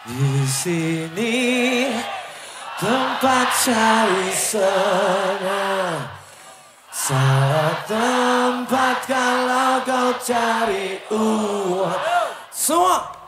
Di sini tempat cari senang. Salah tempat kalau kau cari uang. Semua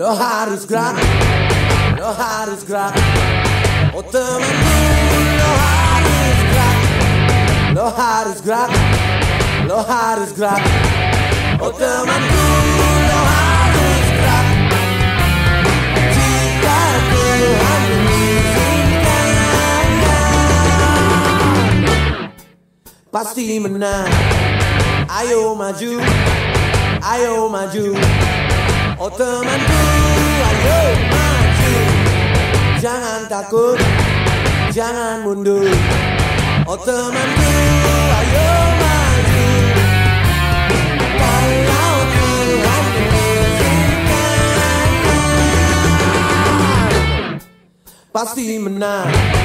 Lo harus gerak, lo harus gerak. Oh temanku, lo harus gerak. Lo harus gerak, lo harus gerak. Oh temanku, lo harus gerak. Jika Tuhan mengizinkannya Pasti menang. Ayo maju, ayo maju. Oh temanku, ayo maju Jangan takut, jangan mundur. Oh temanku, ayo maju. Kalau Tuhan mengizinkan Pasti menang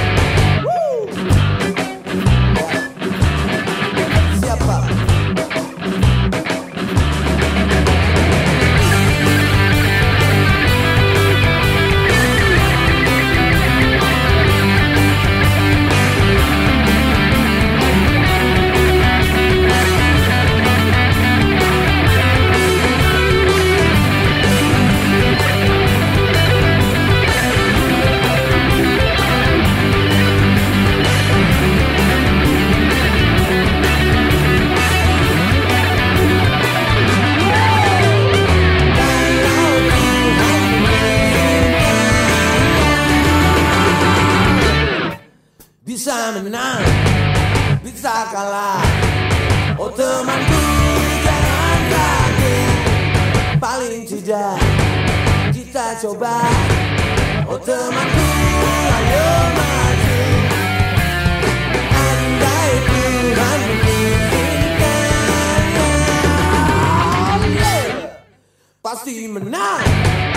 Pasti menang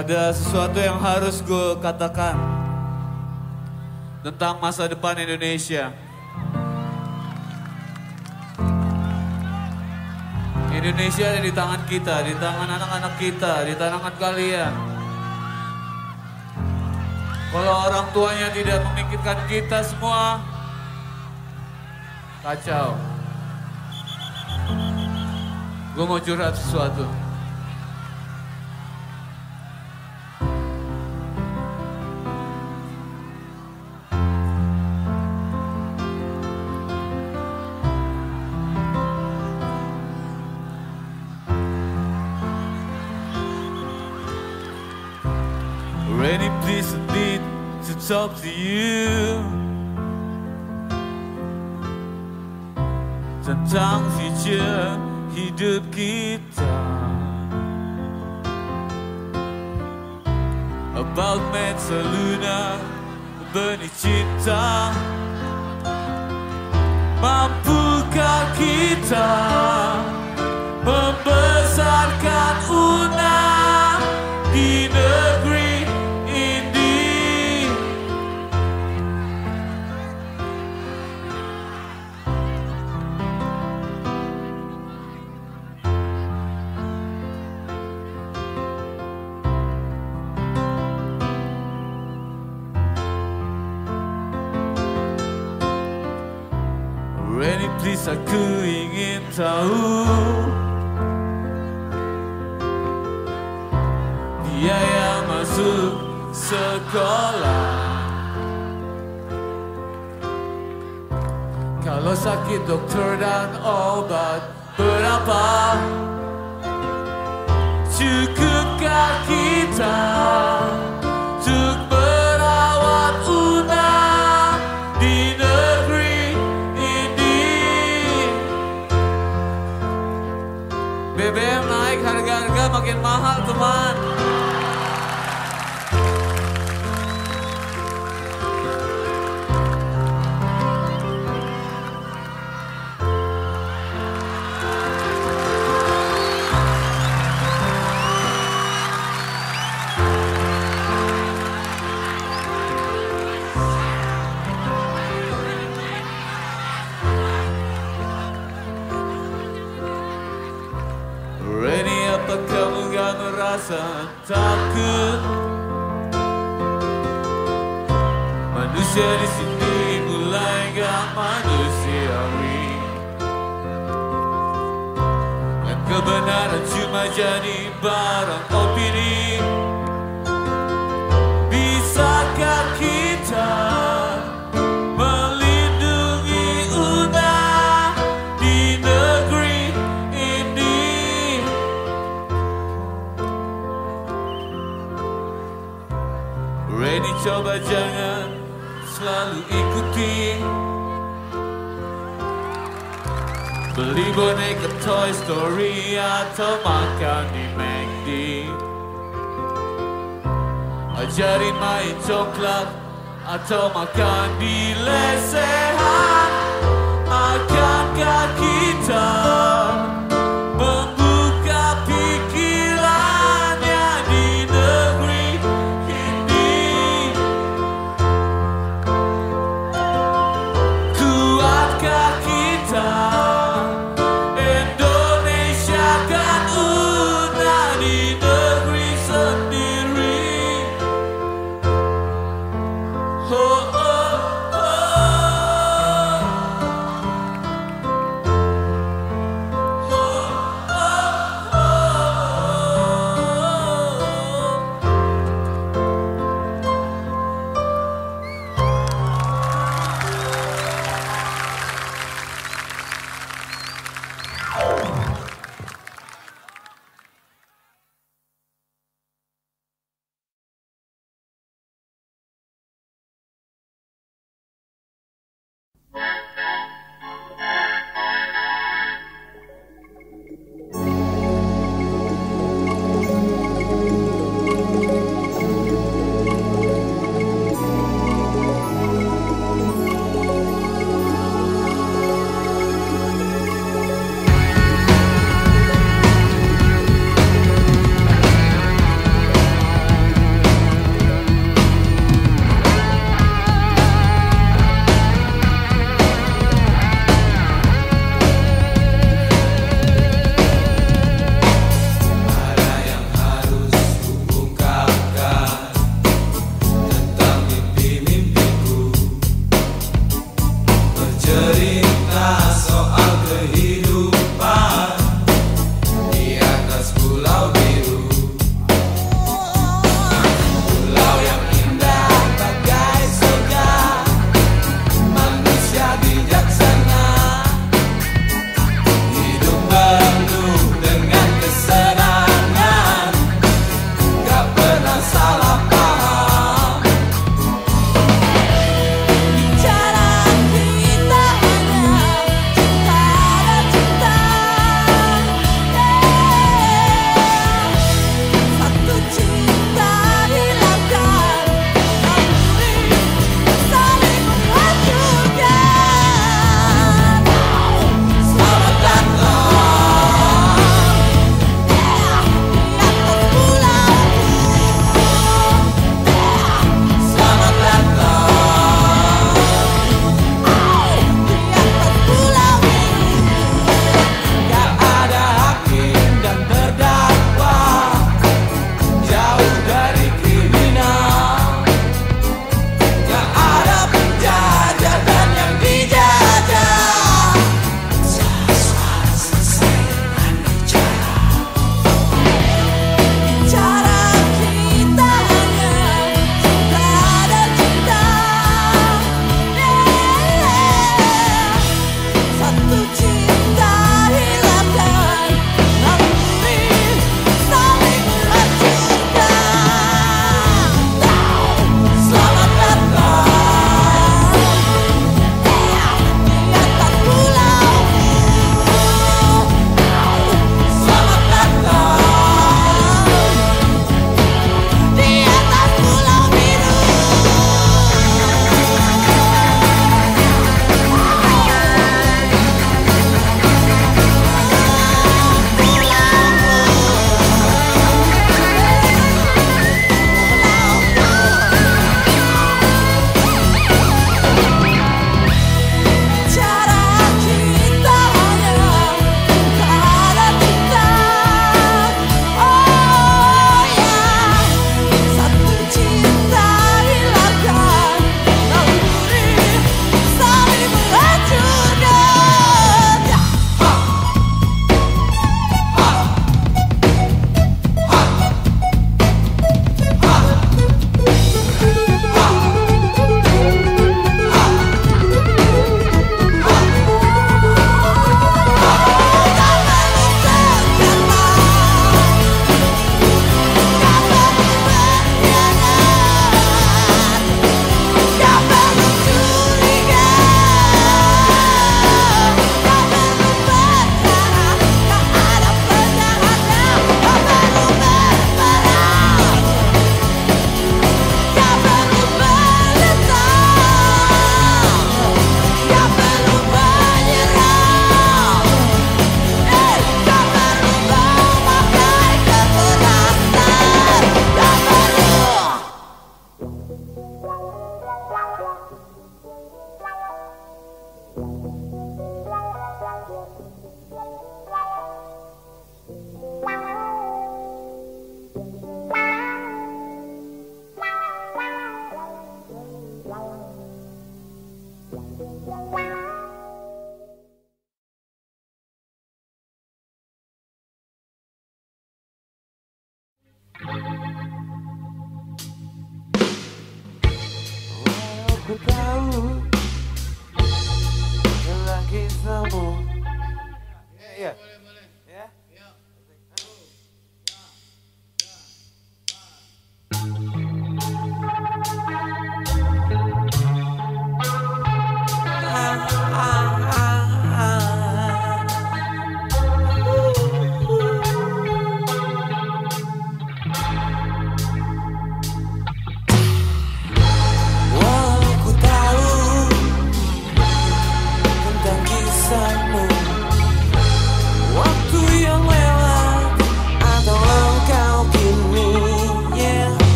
ada sesuatu yang harus gue katakan tentang masa depan Indonesia. Indonesia ada di tangan kita, di tangan anak-anak kita, di tangan kalian. Kalau orang tuanya tidak memikirkan kita semua, kacau. Gue mau curhat sesuatu. Talk to you. Tentang future hidup kita. About Meta Luna, benih cinta. Mampukah kita merasa takut. Manusia di sini mulai gak manusiawi. Dan kebenaran cuma jadi barang opini. Bisakah kita coba jangan selalu ikuti. Beli boneka Toy Story atau makan di McD Ajarin main coklat atau makan di lesehan. Akankah kita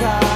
like I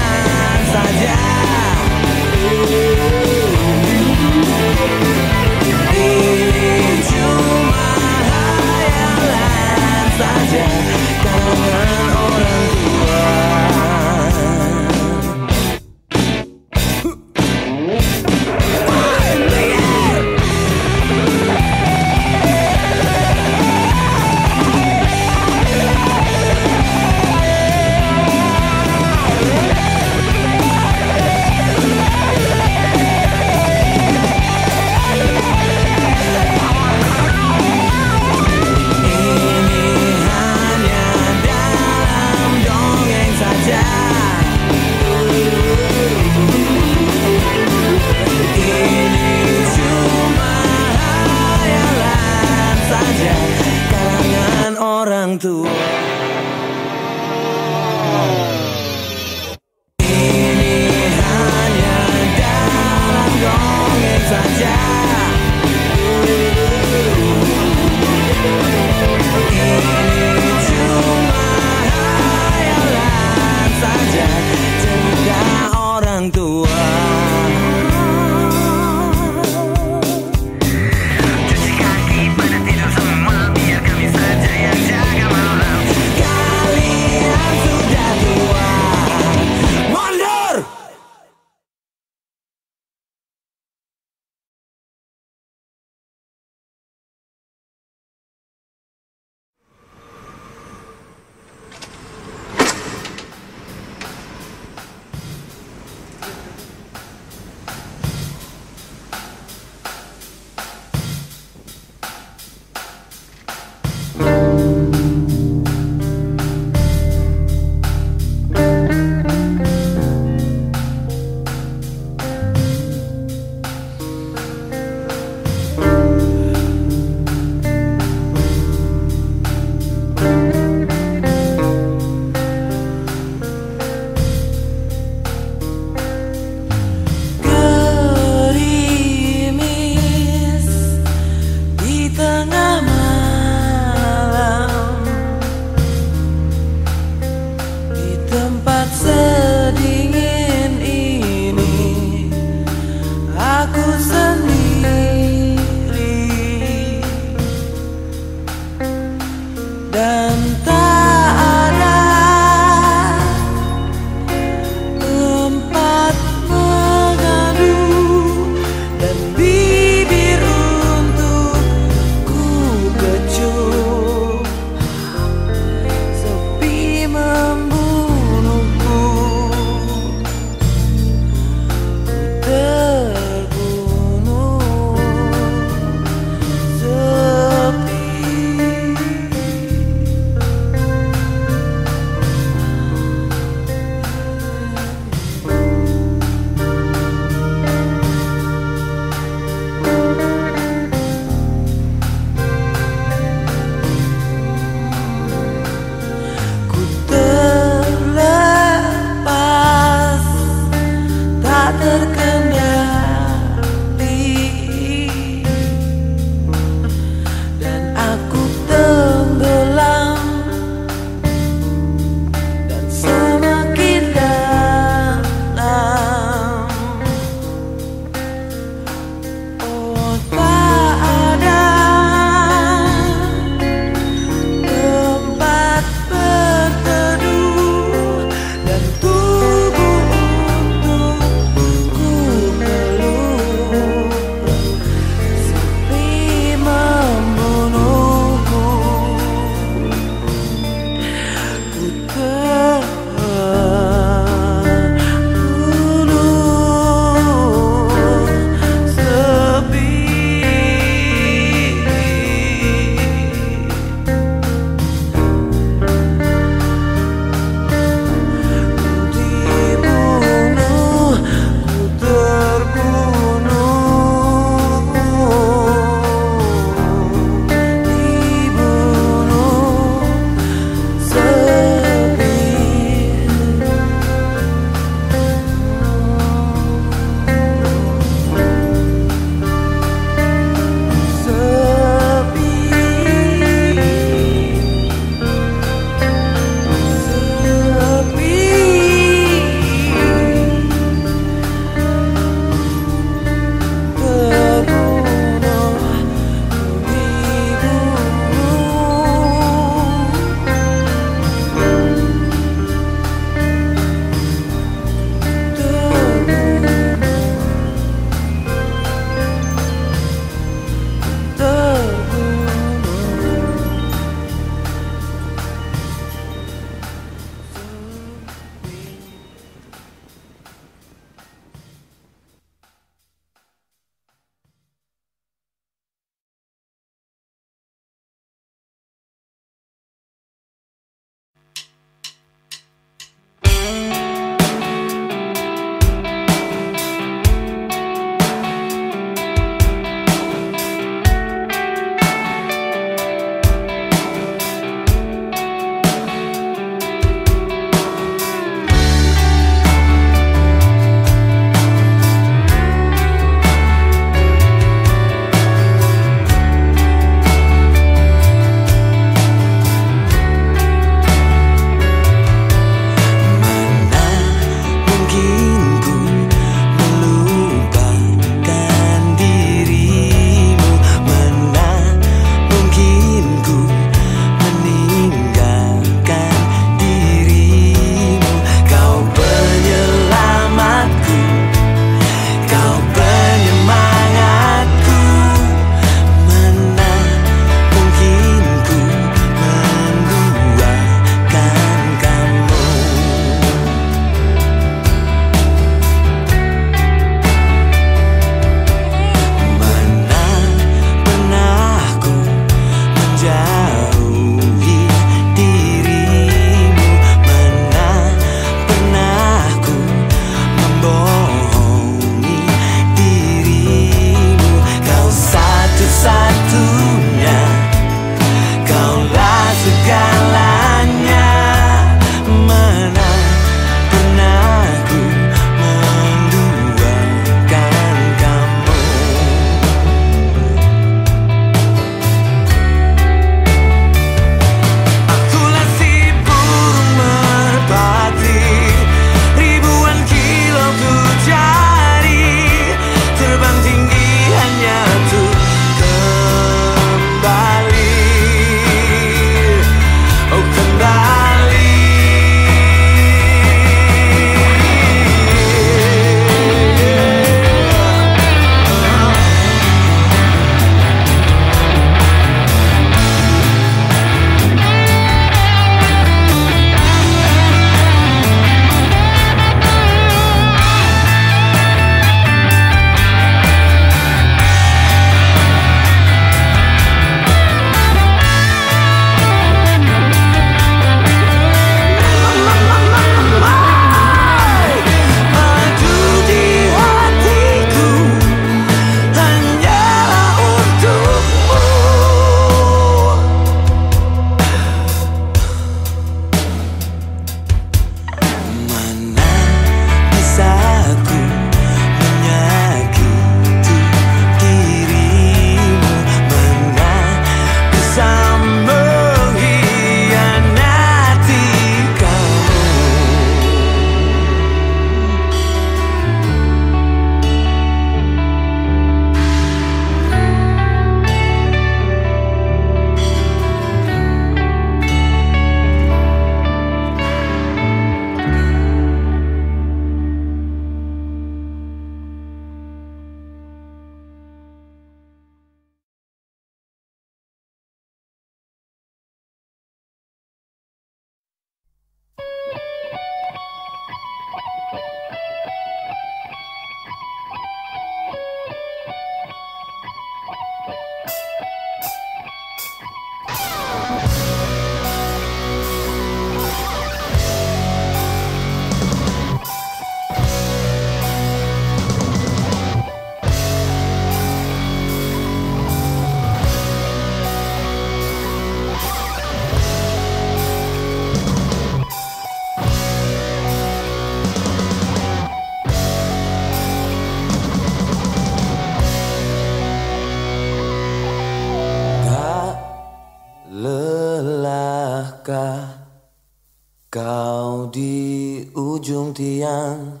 Kau di ujung tiang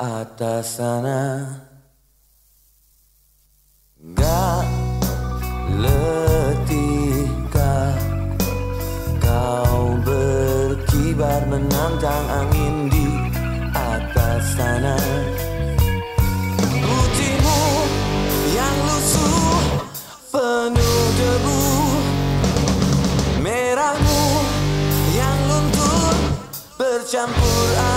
atas sana. Gak letihkah kau berkibar menantang angin di atas sana. bercampur